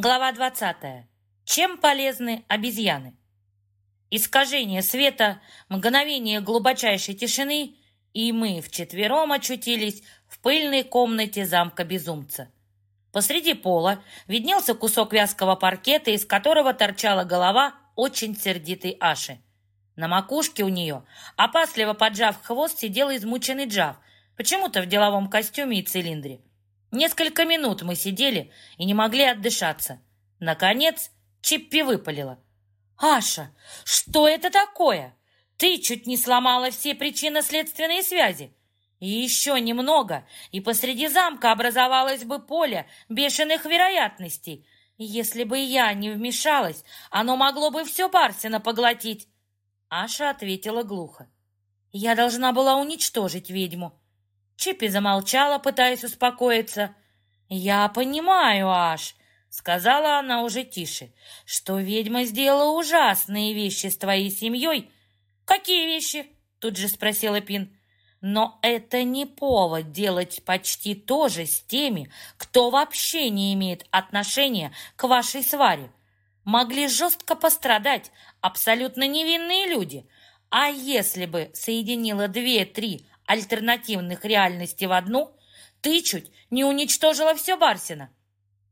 Глава 20. Чем полезны обезьяны? Искажение света, мгновение глубочайшей тишины, и мы вчетвером очутились в пыльной комнате замка безумца. Посреди пола виднелся кусок вязкого паркета, из которого торчала голова очень сердитой Аши. На макушке у нее, опасливо поджав хвост, сидел измученный Джав, почему-то в деловом костюме и цилиндре. Несколько минут мы сидели и не могли отдышаться. Наконец Чиппи выпалила. «Аша, что это такое? Ты чуть не сломала все причинно-следственные связи. И еще немного, и посреди замка образовалось бы поле бешеных вероятностей. Если бы я не вмешалась, оно могло бы все Барсина поглотить». Аша ответила глухо. «Я должна была уничтожить ведьму. Чипи замолчала, пытаясь успокоиться. «Я понимаю, Аш», — сказала она уже тише, «что ведьма сделала ужасные вещи с твоей семьей». «Какие вещи?» — тут же спросила Пин. «Но это не повод делать почти то же с теми, кто вообще не имеет отношения к вашей сваре. Могли жестко пострадать абсолютно невинные люди. А если бы соединила две-три альтернативных реальностей в одну, ты чуть не уничтожила все Барсина.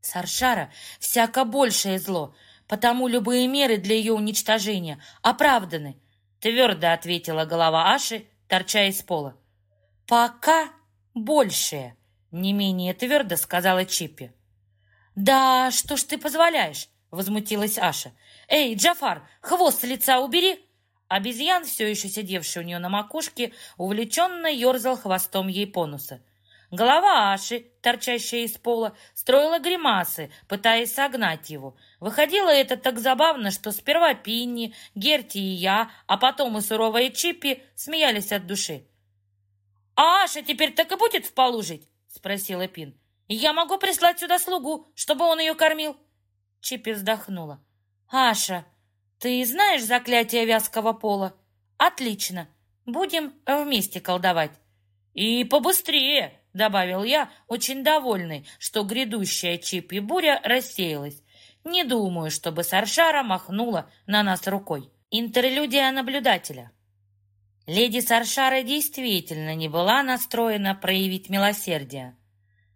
Саршара всяко большее зло, потому любые меры для ее уничтожения оправданы, твердо ответила голова Аши, торча из пола. Пока большее, не менее твердо сказала Чиппи. Да что ж ты позволяешь? Возмутилась Аша. Эй, Джафар, хвост с лица убери! Обезьян, все еще сидевший у нее на макушке, увлеченно ерзал хвостом ей по носу. Голова Аши, торчащая из пола, строила гримасы, пытаясь согнать его. Выходило это так забавно, что сперва Пинни, Герти и я, а потом и суровая Чиппи смеялись от души. «А Аша теперь так и будет в полу жить?» — спросила Пин. «Я могу прислать сюда слугу, чтобы он ее кормил?» Чиппи вздохнула. «Аша, ты знаешь заклятие вязкого пола? Отлично. Будем вместе колдовать. И побыстрее, добавил я, очень довольный, что грядущая чип и буря рассеялась. Не думаю, чтобы Саршара махнула на нас рукой. Интерлюдия наблюдателя. Леди Саршара действительно не была настроена проявить милосердие.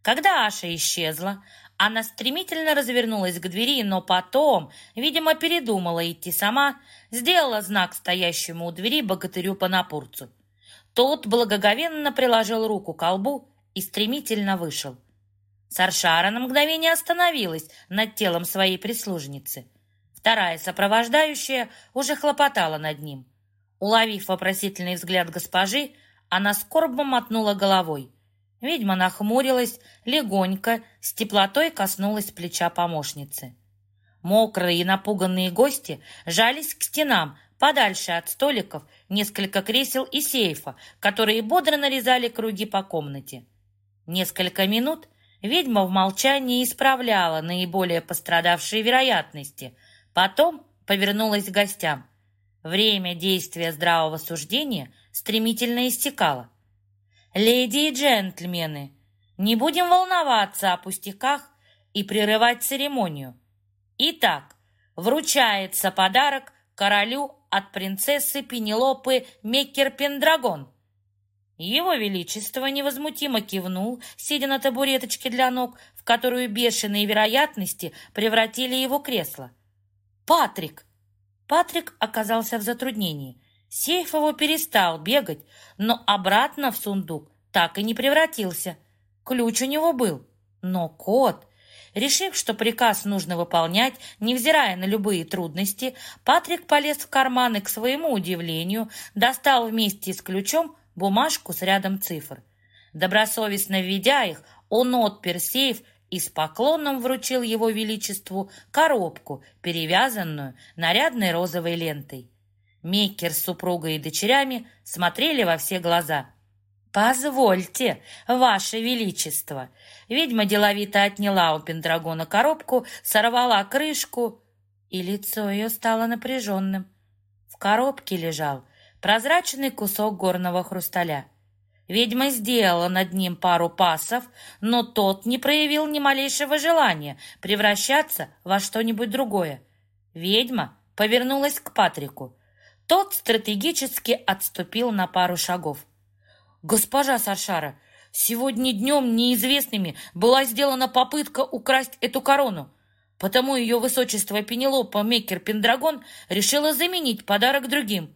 Когда Аша исчезла, она стремительно развернулась к двери, но потом, видимо, передумала идти сама, сделала знак стоящему у двери богатырю-понапурцу. Тот благоговенно приложил руку к колбу и стремительно вышел. Саршара на мгновение остановилась над телом своей прислужницы. Вторая сопровождающая уже хлопотала над ним. Уловив вопросительный взгляд госпожи, она скорбно мотнула головой – Ведьма нахмурилась, легонько, с теплотой коснулась плеча помощницы. Мокрые и напуганные гости жались к стенам, подальше от столиков, несколько кресел и сейфа, которые бодро нарезали круги по комнате. Несколько минут ведьма в молчании исправляла наиболее пострадавшие вероятности, потом повернулась к гостям. Время действия здравого суждения стремительно истекало. Леди и джентльмены, не будем волноваться о пустяках и прерывать церемонию. Итак, вручается подарок королю от принцессы Пенелопы Меккер-Пендрагон. Его Величество невозмутимо кивнул, сидя на табуреточке для ног, в которую бешеные вероятности превратили его кресло. «Патрик!» Патрик оказался в затруднении. Сейф его перестал бегать, но обратно в сундук так и не превратился. Ключ у него был, но код... Решив, что приказ нужно выполнять, невзирая на любые трудности, Патрик полез в карман и, к своему удивлению, достал вместе с ключом бумажку с рядом цифр. Добросовестно введя их, он отпер сейф и с поклоном вручил его величеству коробку, перевязанную нарядной розовой лентой. Меккер с супругой и дочерями смотрели во все глаза. «Позвольте, Ваше Величество!» Ведьма деловито отняла у Пендрагона коробку, сорвала крышку, и лицо ее стало напряженным. В коробке лежал прозрачный кусок горного хрусталя. Ведьма сделала над ним пару пасов, но тот не проявил ни малейшего желания превращаться во что-нибудь другое. Ведьма повернулась к Патрику. Тот стратегически отступил на пару шагов. «Госпожа Саршара, сегодня днем неизвестными была сделана попытка украсть эту корону. Потому ее высочество Пенелопа Меккер Пендрагон решила заменить подарок другим.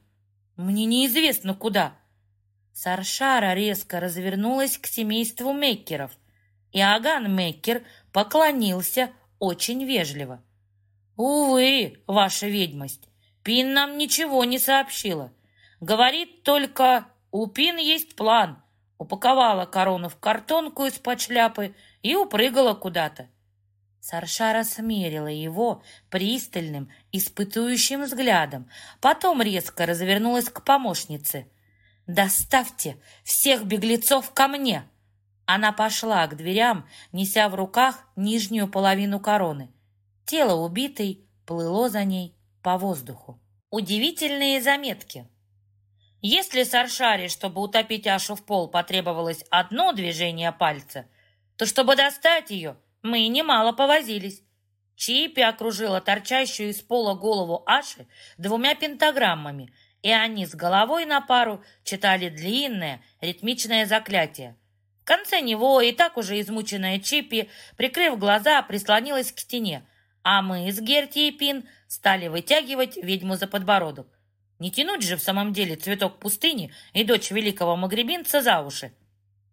Мне неизвестно куда. Саршара резко развернулась к семейству Меккеров, Аган Меккер поклонился очень вежливо. «Увы, ваша ведьмость, Пин нам ничего не сообщила. Говорит только, у Пин есть план». Упаковала корону в картонку из-под шляпы и упрыгала куда-то. Саршара смерила его пристальным, испытующим взглядом, потом резко развернулась к помощнице. «Доставьте всех беглецов ко мне!» Она пошла к дверям, неся в руках нижнюю половину короны. Тело убитой плыло за ней по воздуху. Удивительные заметки. Если Саршаре, чтобы утопить Ашу в пол, потребовалось одно движение пальца, то чтобы достать ее – мы немало повозились. Чипи окружила торчащую из пола голову Аши двумя пентаграммами, и они с головой на пару читали длинное ритмичное заклятие. В конце него и так уже измученная Чипи, прикрыв глаза, прислонилась к стене, а мы с Герти и Пин стали вытягивать ведьму за подбородок. Не тянуть же в самом деле цветок пустыни и дочь великого магребинца за уши.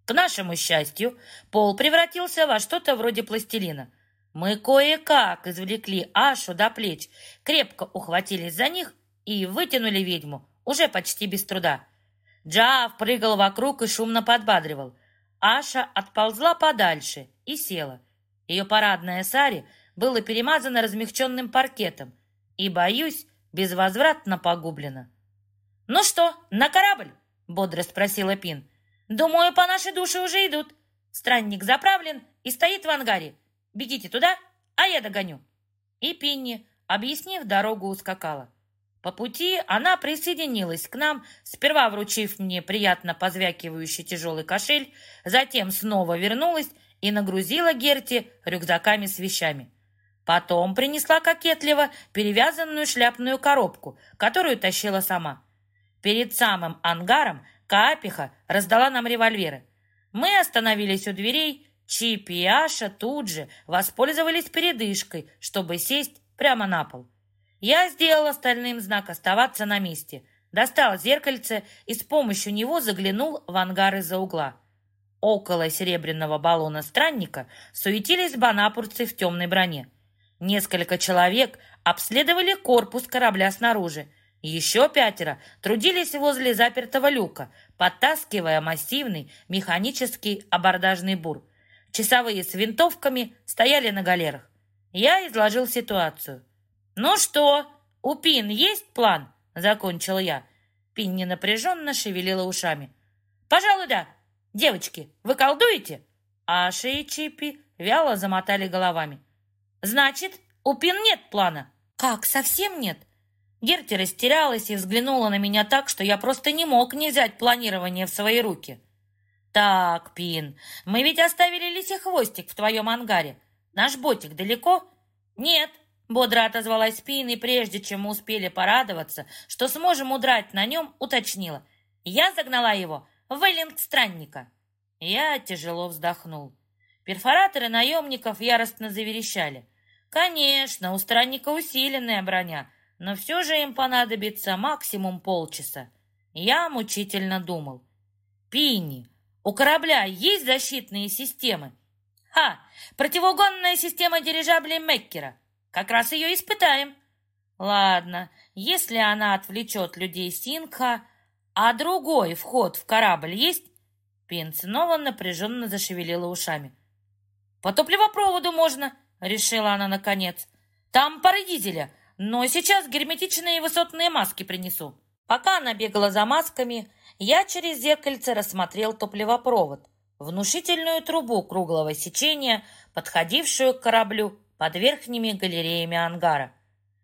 К нашему счастью, пол превратился во что-то вроде пластилина. Мы кое-как извлекли Ашу до плеч, крепко ухватились за них и вытянули ведьму, уже почти без труда. Джав прыгал вокруг и шумно подбадривал. Аша отползла подальше и села. Ее парадное сари было перемазано размягченным паркетом и, боюсь, безвозвратно погублено. «Ну что, на корабль?» — бодро спросила Пин. «Думаю, по нашей душе уже идут. Странник заправлен и стоит в ангаре. Бегите туда, а я догоню». И Пинни, объяснив дорогу, ускакала. По пути она присоединилась к нам, сперва вручив мне приятно позвякивающий тяжелый кошель, затем снова вернулась и нагрузила Герти рюкзаками с вещами. Потом принесла кокетливо перевязанную шляпную коробку, которую тащила сама. Перед самым ангаром Капиха раздала нам револьверы. Мы остановились у дверей. Чипи и Аша тут же воспользовались передышкой, чтобы сесть прямо на пол. Я сделал остальным знак оставаться на месте, достал зеркальце и с помощью него заглянул в ангар из-за угла. Около серебряного баллона странника суетились банапурцы в темной броне. Несколько человек обследовали корпус корабля снаружи, еще пятеро трудились возле запертого люка, подтаскивая массивный механический абордажный бур. Часовые с винтовками стояли на галерах. Я изложил ситуацию. «Ну что, у Пин есть план?» — закончил я. Пин ненапряженно шевелила ушами. «Пожалуй, да. Девочки, вы колдуете?» Аша и Чипи вяло замотали головами. «Значит, у Пин нет плана?» «Как, совсем нет?» Герти растерялась и взглянула на меня так, что я просто не мог не взять планирование в свои руки. «Так, Пин, мы ведь оставили лисий в твоем ангаре. Наш ботик далеко?» «Нет», — бодро отозвалась Пин, и прежде чем мы успели порадоваться, что сможем удрать на нем, уточнила. «Я загнала его в эллинг странника». Я тяжело вздохнул. Перфораторы наемников яростно заверещали. «Конечно, у странника усиленная броня» но все же им понадобится максимум полчаса. Я мучительно думал. Пинни, у корабля есть защитные системы? Ха! Противоугонная система дирижаблей Меккера. Как раз ее испытаем. Ладно, если она отвлечет людей Сингха, а другой вход в корабль есть? Пин снова напряженно зашевелила ушами. По топливопроводу можно, решила она наконец. Там пары дизеля — но сейчас герметичные высотные маски принесу. Пока она бегала за масками, я через зеркальце рассмотрел топливопровод, внушительную трубу круглого сечения, подходившую к кораблю под верхними галереями ангара.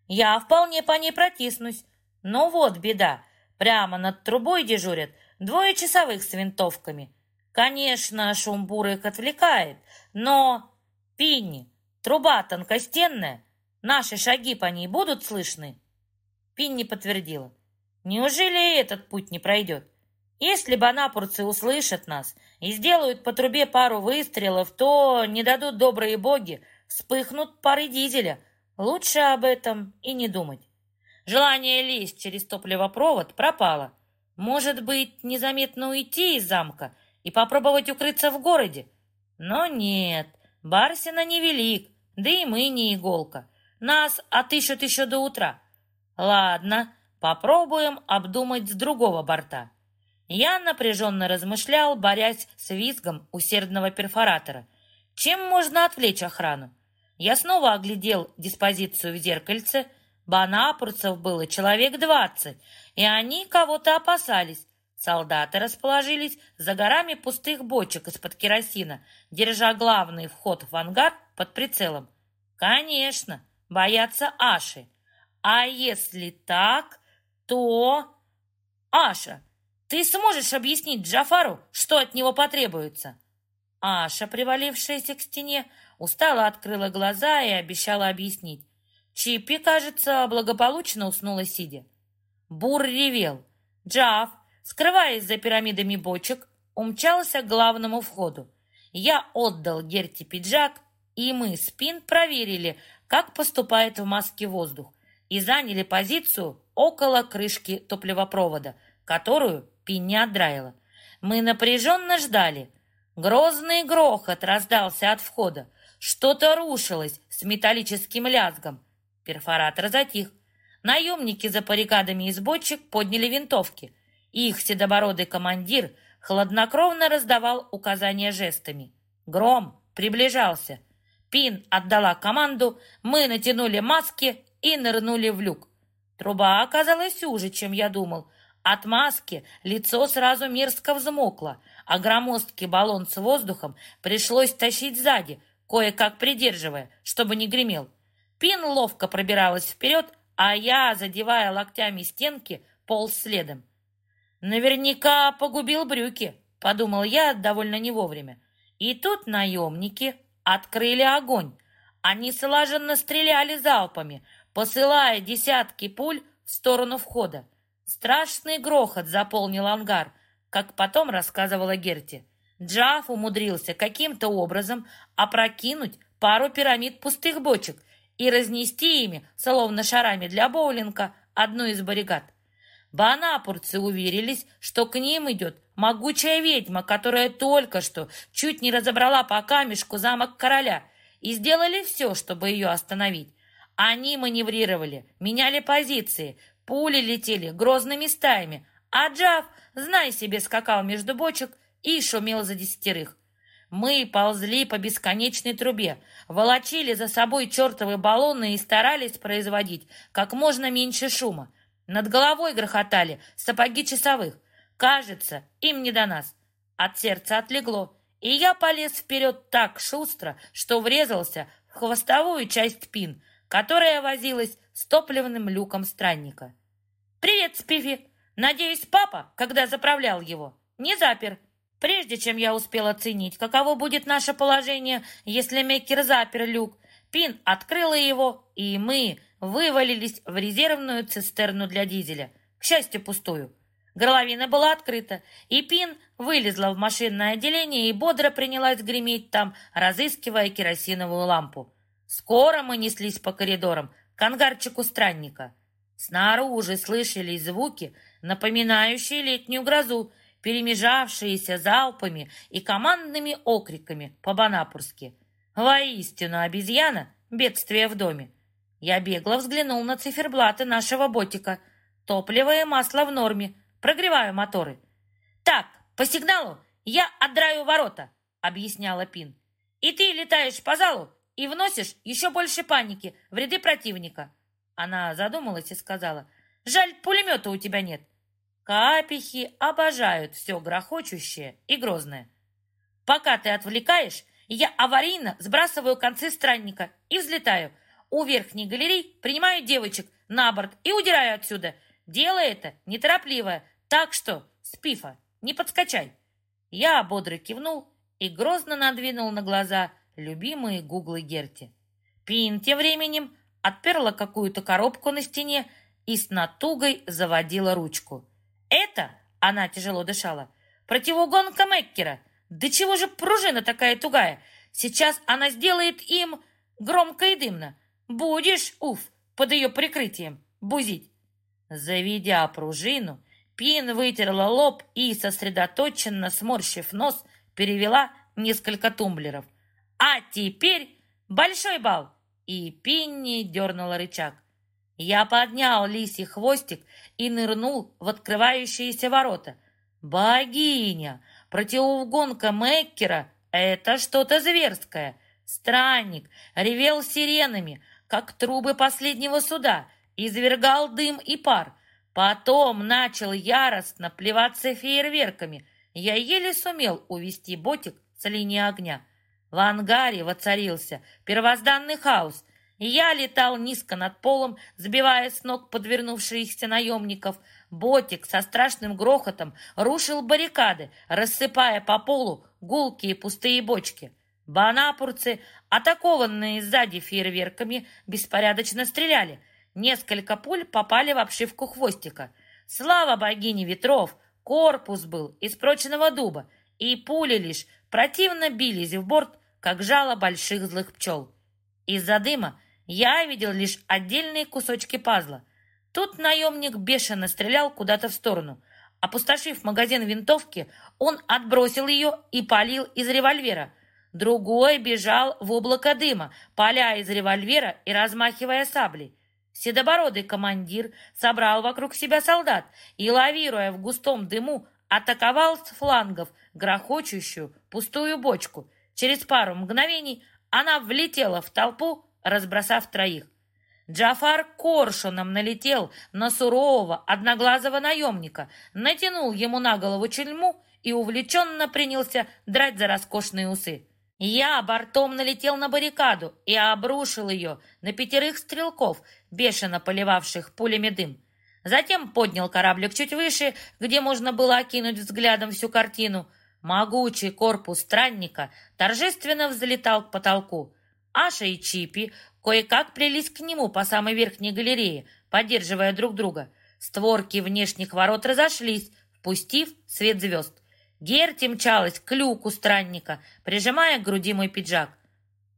Я вполне по ней протиснусь, но вот беда. Прямо над трубой дежурят двое часовых с винтовками. Конечно, шум бурых отвлекает, но... Пинни, труба тонкостенная, наши шаги по ней будут слышны?» Пинни подтвердила. «Неужели этот путь не пройдет? Если банапурцы услышат нас и сделают по трубе пару выстрелов, то не дадут добрые боги, вспыхнут пары дизеля. Лучше об этом и не думать. Желание лезть через топливопровод пропало. Может быть, незаметно уйти из замка и попробовать укрыться в городе? Но нет, Барсина невелик, да и мы не иголка. Нас отыщут еще до утра. Ладно, попробуем обдумать с другого борта. Я напряженно размышлял, борясь с визгом усердного перфоратора. Чем можно отвлечь охрану? Я снова оглядел диспозицию в зеркальце. Банапурцев было человек двадцать, и они кого-то опасались. Солдаты расположились за горами пустых бочек из-под керосина, держа главный вход в ангар под прицелом. Конечно, боятся Аши. А если так, то... Аша, ты сможешь объяснить Джафару, что от него потребуется?» Аша, привалившаяся к стене, устало открыла глаза и обещала объяснить. Чипи, кажется, благополучно уснула сидя. Бур ревел. Джаф, скрываясь за пирамидами бочек, умчался к главному входу. Я отдал Герти пиджак, и мы с Пин проверили, как поступает в маске воздух, и заняли позицию около крышки топливопровода, которую Пин не отдраила. Мы напряженно ждали. Грозный грохот раздался от входа. Что-то рушилось с металлическим лязгом. Перфоратор затих. Наемники за парикадами из бочек подняли винтовки. Их седобородый командир хладнокровно раздавал указания жестами. Гром приближался. Пин отдала команду, мы натянули маски и нырнули в люк. Труба оказалась уже, чем я думал. От маски лицо сразу мерзко взмокло, а громоздкий баллон с воздухом пришлось тащить сзади, кое-как придерживая, чтобы не гремел. Пин ловко пробиралась вперед, а я, задевая локтями стенки, полз следом. «Наверняка погубил брюки», — подумал я довольно не вовремя. И тут наемники открыли огонь. Они слаженно стреляли залпами, посылая десятки пуль в сторону входа. Страшный грохот заполнил ангар, как потом рассказывала Герти. Джаф умудрился каким-то образом опрокинуть пару пирамид пустых бочек и разнести ими, словно шарами для боулинга, одну из баррикад. Банапурцы уверились, что к ним идет могучая ведьма, которая только что чуть не разобрала по камешку замок короля, и сделали все, чтобы ее остановить. Они маневрировали, меняли позиции, Пули летели грозными стаями, а Джав, знай себе, скакал между бочек и шумел за десятерых. Мы ползли по бесконечной трубе, волочили за собой чертовы баллоны и старались производить как можно меньше шума. Над головой грохотали сапоги часовых. Кажется, им не до нас. От сердца отлегло, и я полез вперед так шустро, что врезался в хвостовую часть пин, которая возилась с топливным люком странника. «Привет, Спифи! Надеюсь, папа, когда заправлял его, не запер. Прежде чем я успел оценить, каково будет наше положение, если Меккер запер люк, Пин открыла его, и мы вывалились в резервную цистерну для дизеля, к счастью, пустую. Горловина была открыта, и Пин вылезла в машинное отделение и бодро принялась греметь там, разыскивая керосиновую лампу. Скоро мы неслись по коридорам к ангарчику странника. Снаружи слышались звуки, напоминающие летнюю грозу, перемежавшиеся залпами и командными окриками по-банапурски. Воистину, обезьяна — бедствие в доме. Я бегло взглянул на циферблаты нашего ботика. Топливо и масло в норме. Прогреваю моторы. «Так, по сигналу я отдраю ворота», — объясняла Пин. «И ты летаешь по залу и вносишь еще больше паники в ряды противника». Она задумалась и сказала, «Жаль, пулемета у тебя нет». Капихи обожают все грохочущее и грозное. Пока ты отвлекаешь, я аварийно сбрасываю концы странника и взлетаю. У верхней галерей принимаю девочек на борт и удираю отсюда. Дело это неторопливое, так что, Спифа, не подскочай!» Я бодро кивнул и грозно надвинул на глаза любимые гуглы Герти. Пин тем временем отперла какую-то коробку на стене и с натугой заводила ручку. «Это...» — она тяжело дышала. «Противоугонка Меккера! Да чего же пружина такая тугая? Сейчас она сделает им громко и дымно. Будешь, уф, под ее прикрытием, бузить!» Заведя пружину, Пин вытерла лоб и, сосредоточенно сморщив нос, перевела несколько тумблеров. «А теперь большой бал!» И Пинни дернула рычаг. Я поднял лисий хвостик и нырнул в открывающиеся ворота. «Богиня! Противоугонка Меккера — это что-то зверское!» Странник ревел сиренами, как трубы последнего суда, извергал дым и пар. Потом начал яростно плеваться фейерверками. Я еле сумел увести ботик с линии огня. В ангаре воцарился первозданный хаос. Я летал низко над полом, сбивая с ног подвернувшихся наемников. Ботик со страшным грохотом рушил баррикады, рассыпая по полу гулкие пустые бочки. Банапурцы, атакованные сзади фейерверками, беспорядочно стреляли. Несколько пуль попали в обшивку хвостика. Слава богине ветров! Корпус был из прочного дуба, и пули лишь противно бились в борт, как жало больших злых пчел. Из-за дыма я видел лишь отдельные кусочки пазла. Тут наемник бешено стрелял куда-то в сторону. Опустошив магазин винтовки, он отбросил ее и палил из револьвера. Другой бежал в облако дыма, поля из револьвера и размахивая саблей. Седобородый командир собрал вокруг себя солдат и, лавируя в густом дыму, атаковал с флангов грохочущую пустую бочку. Через пару мгновений она влетела в толпу, разбросав троих. Джафар коршуном налетел на сурового одноглазого наемника, натянул ему на голову чельму и увлеченно принялся драть за роскошные усы. Я бортом налетел на баррикаду и обрушил ее на пятерых стрелков, бешено поливавших пулями дым. Затем поднял кораблик чуть выше, где можно было окинуть взглядом всю картину. Могучий корпус странника торжественно взлетал к потолку. Аша и Чипи кое-как плелись к нему по самой верхней галерее, поддерживая друг друга. Створки внешних ворот разошлись, впустив свет звезд. Герти мчалась к люку странника, прижимая к груди мой пиджак.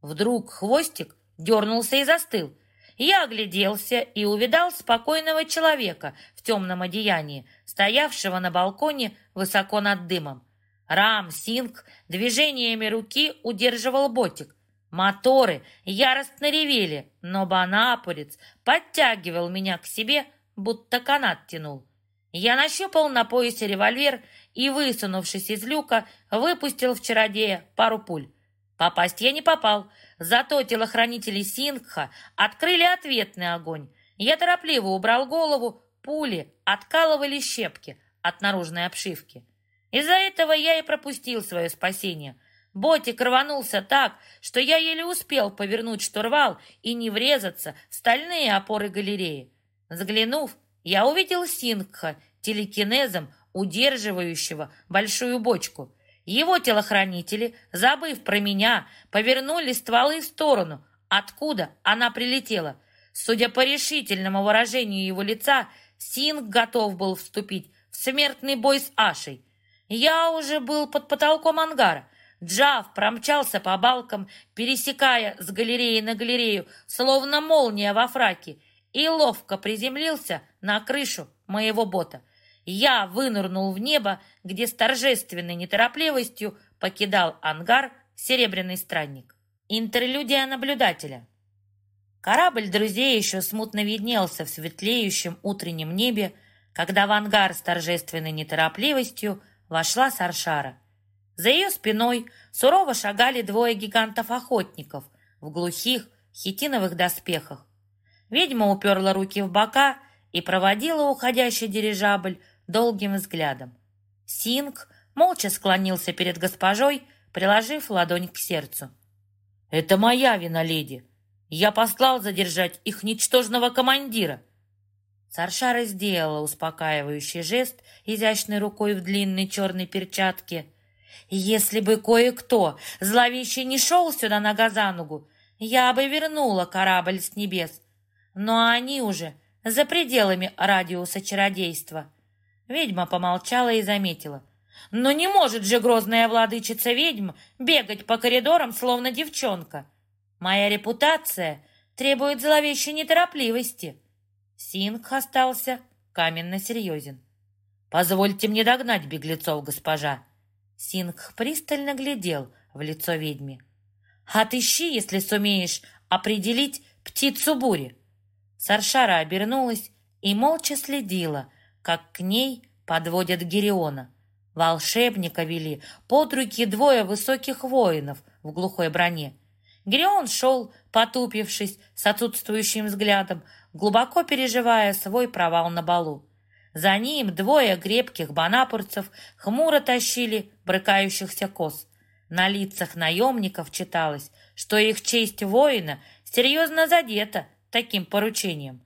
Вдруг хвостик дернулся и застыл. Я огляделся и увидал спокойного человека в темном одеянии, стоявшего на балконе высоко над дымом. Рам Синг движениями руки удерживал ботик. Моторы яростно ревели, но банапурец подтягивал меня к себе, будто канат тянул. Я нащупал на поясе револьвер и, высунувшись из люка, выпустил в чародея пару пуль. Попасть я не попал, зато телохранители Сингха открыли ответный огонь. Я торопливо убрал голову, пули откалывали щепки от наружной обшивки. Из-за этого я и пропустил свое спасение. Ботик рванулся так, что я еле успел повернуть штурвал и не врезаться в стальные опоры галереи. Взглянув, я увидел Сингха телекинезом удерживающего большую бочку. Его телохранители, забыв про меня, повернули стволы в сторону, откуда она прилетела. Судя по решительному выражению его лица, Синг готов был вступить в смертный бой с Ашей. Я уже был под потолком ангара. Джав промчался по балкам, пересекая с галереи на галерею, словно молния во фраке, и ловко приземлился на крышу моего бота. Я вынырнул в небо, где с торжественной неторопливостью покидал ангар серебряный странник. Интерлюдия наблюдателя. Корабль друзей еще смутно виднелся в светлеющем утреннем небе, когда в ангар с торжественной неторопливостью вошла Саршара. За ее спиной сурово шагали двое гигантов-охотников в глухих хитиновых доспехах. Ведьма уперла руки в бока и проводила уходящий дирижабль долгим взглядом. Синг молча склонился перед госпожой, приложив ладонь к сердцу. «Это моя вина, леди. Я послал задержать их ничтожного командира». Саршара сделала успокаивающий жест изящной рукой в длинной черной перчатке. «Если бы кое-кто зловеще не шел сюда нога за ногу, я бы вернула корабль с небес. Но они уже за пределами радиуса чародейства». Ведьма помолчала и заметила. «Но не может же грозная владычица ведьм бегать по коридорам, словно девчонка. Моя репутация требует зловещей неторопливости». Сингх остался каменно серьезен. «Позвольте мне догнать беглецов, госпожа». Сингх пристально глядел в лицо ведьме. «Отыщи, если сумеешь, определить птицу бури». Саршара обернулась и молча следила, как к ней подводят Гериона. Волшебника вели под руки двое высоких воинов в глухой броне. Герион шел, потупившись, с отсутствующим взглядом, глубоко переживая свой провал на балу. За ним двое крепких банапурцев хмуро тащили брыкающихся коз. На лицах наемников читалось, что их честь воина серьезно задета таким поручением.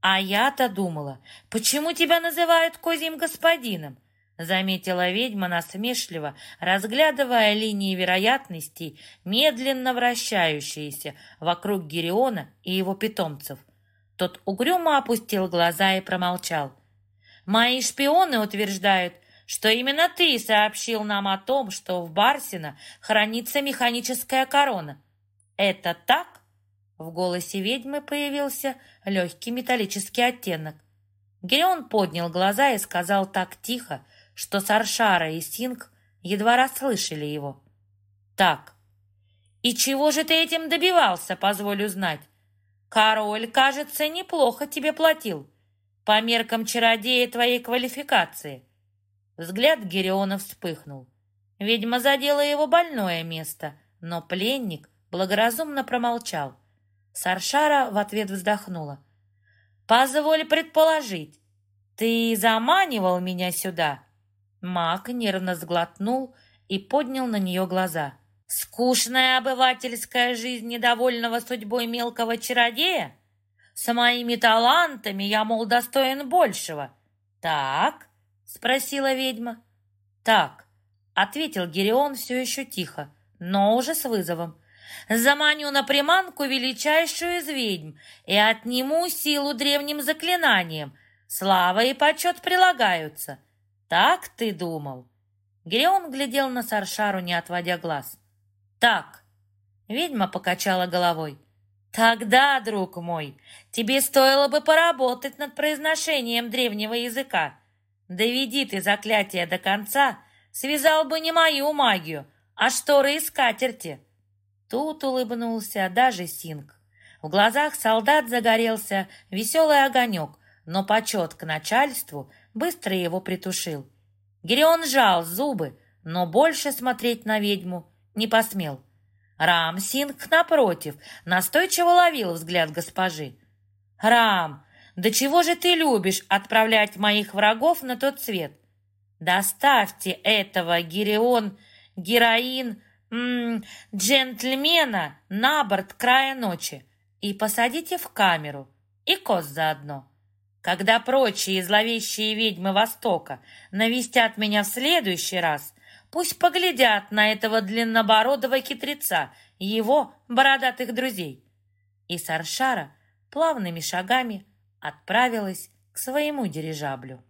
А я-то думала, почему тебя называют козьим господином? Заметила ведьма насмешливо, разглядывая линии вероятностей, медленно вращающиеся вокруг Гериона и его питомцев. Тот угрюмо опустил глаза и промолчал. «Мои шпионы утверждают, что именно ты сообщил нам о том, что в Барсино хранится механическая корона. Это так?» В голосе ведьмы появился легкий металлический оттенок. Герион поднял глаза и сказал так тихо, что Саршара и Синг едва расслышали его. «Так, и чего же ты этим добивался, позволю знать? Король, кажется, неплохо тебе платил, по меркам чародея твоей квалификации». Взгляд Гериона вспыхнул. Ведьма задела его больное место, но пленник благоразумно промолчал. Саршара в ответ вздохнула. «Позволь предположить, ты заманивал меня сюда?» Маг нервно сглотнул и поднял на нее глаза. «Скучная обывательская жизнь недовольного судьбой мелкого чародея? С моими талантами я, мол, достоин большего. Так?» — спросила ведьма. «Так», — ответил Герион все еще тихо, но уже с вызовом. «Заманю на приманку величайшую из ведьм и отниму силу древним заклинанием. Слава и почет прилагаются. «Так ты думал?» Герион глядел на Саршару, не отводя глаз. «Так!» Ведьма покачала головой. «Тогда, друг мой, тебе стоило бы поработать над произношением древнего языка. Доведи ты заклятие до конца, связал бы не мою магию, а шторы и скатерти». Тут улыбнулся даже Синг. В глазах солдат загорелся веселый огонек, но почет к начальству быстро его притушил. Герион сжал зубы, но больше смотреть на ведьму не посмел. Рамсинг, напротив, настойчиво ловил взгляд госпожи. «Рам, да чего же ты любишь отправлять моих врагов на тот свет? Доставьте этого Герион, героин, м -м, джентльмена на борт края ночи и посадите в камеру, и коз заодно. Когда прочие зловещие ведьмы Востока навестят меня в следующий раз, пусть поглядят на этого длиннобородого хитреца и его бородатых друзей. И Саршара плавными шагами отправилась к своему дирижаблю.